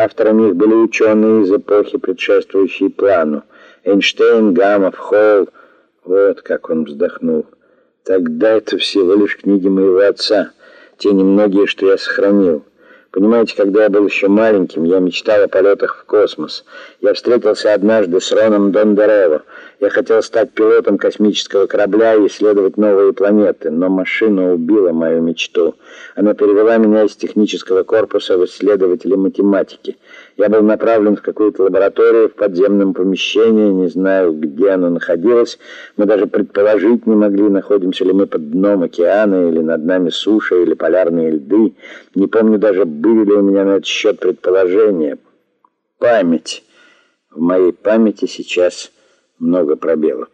Авторами их были ученые из эпохи, предшествующей плану. Эйнштейн, Гамов, Холл. Вот как он вздохнул. Тогда это всего лишь книги моего отца, те немногие, что я сохранил. Понимаете, когда я был еще маленьким, я мечтал о полетах в космос. Я встретился однажды с Роном Дондерево. Я хотел стать пилотом космического корабля и исследовать новые планеты, но машина убила мою мечту. Она перевела меня из технического корпуса в исследователи математики. Я был направлен в какую-то лабораторию в подземном помещении, не знаю, где оно находилось. Мы даже предположить не могли, находимся ли мы под дном океана, или над нами суша, или полярные льды. Не помню даже, были ли у меня на этот счет предположения. Память. В моей памяти сейчас много пробелов.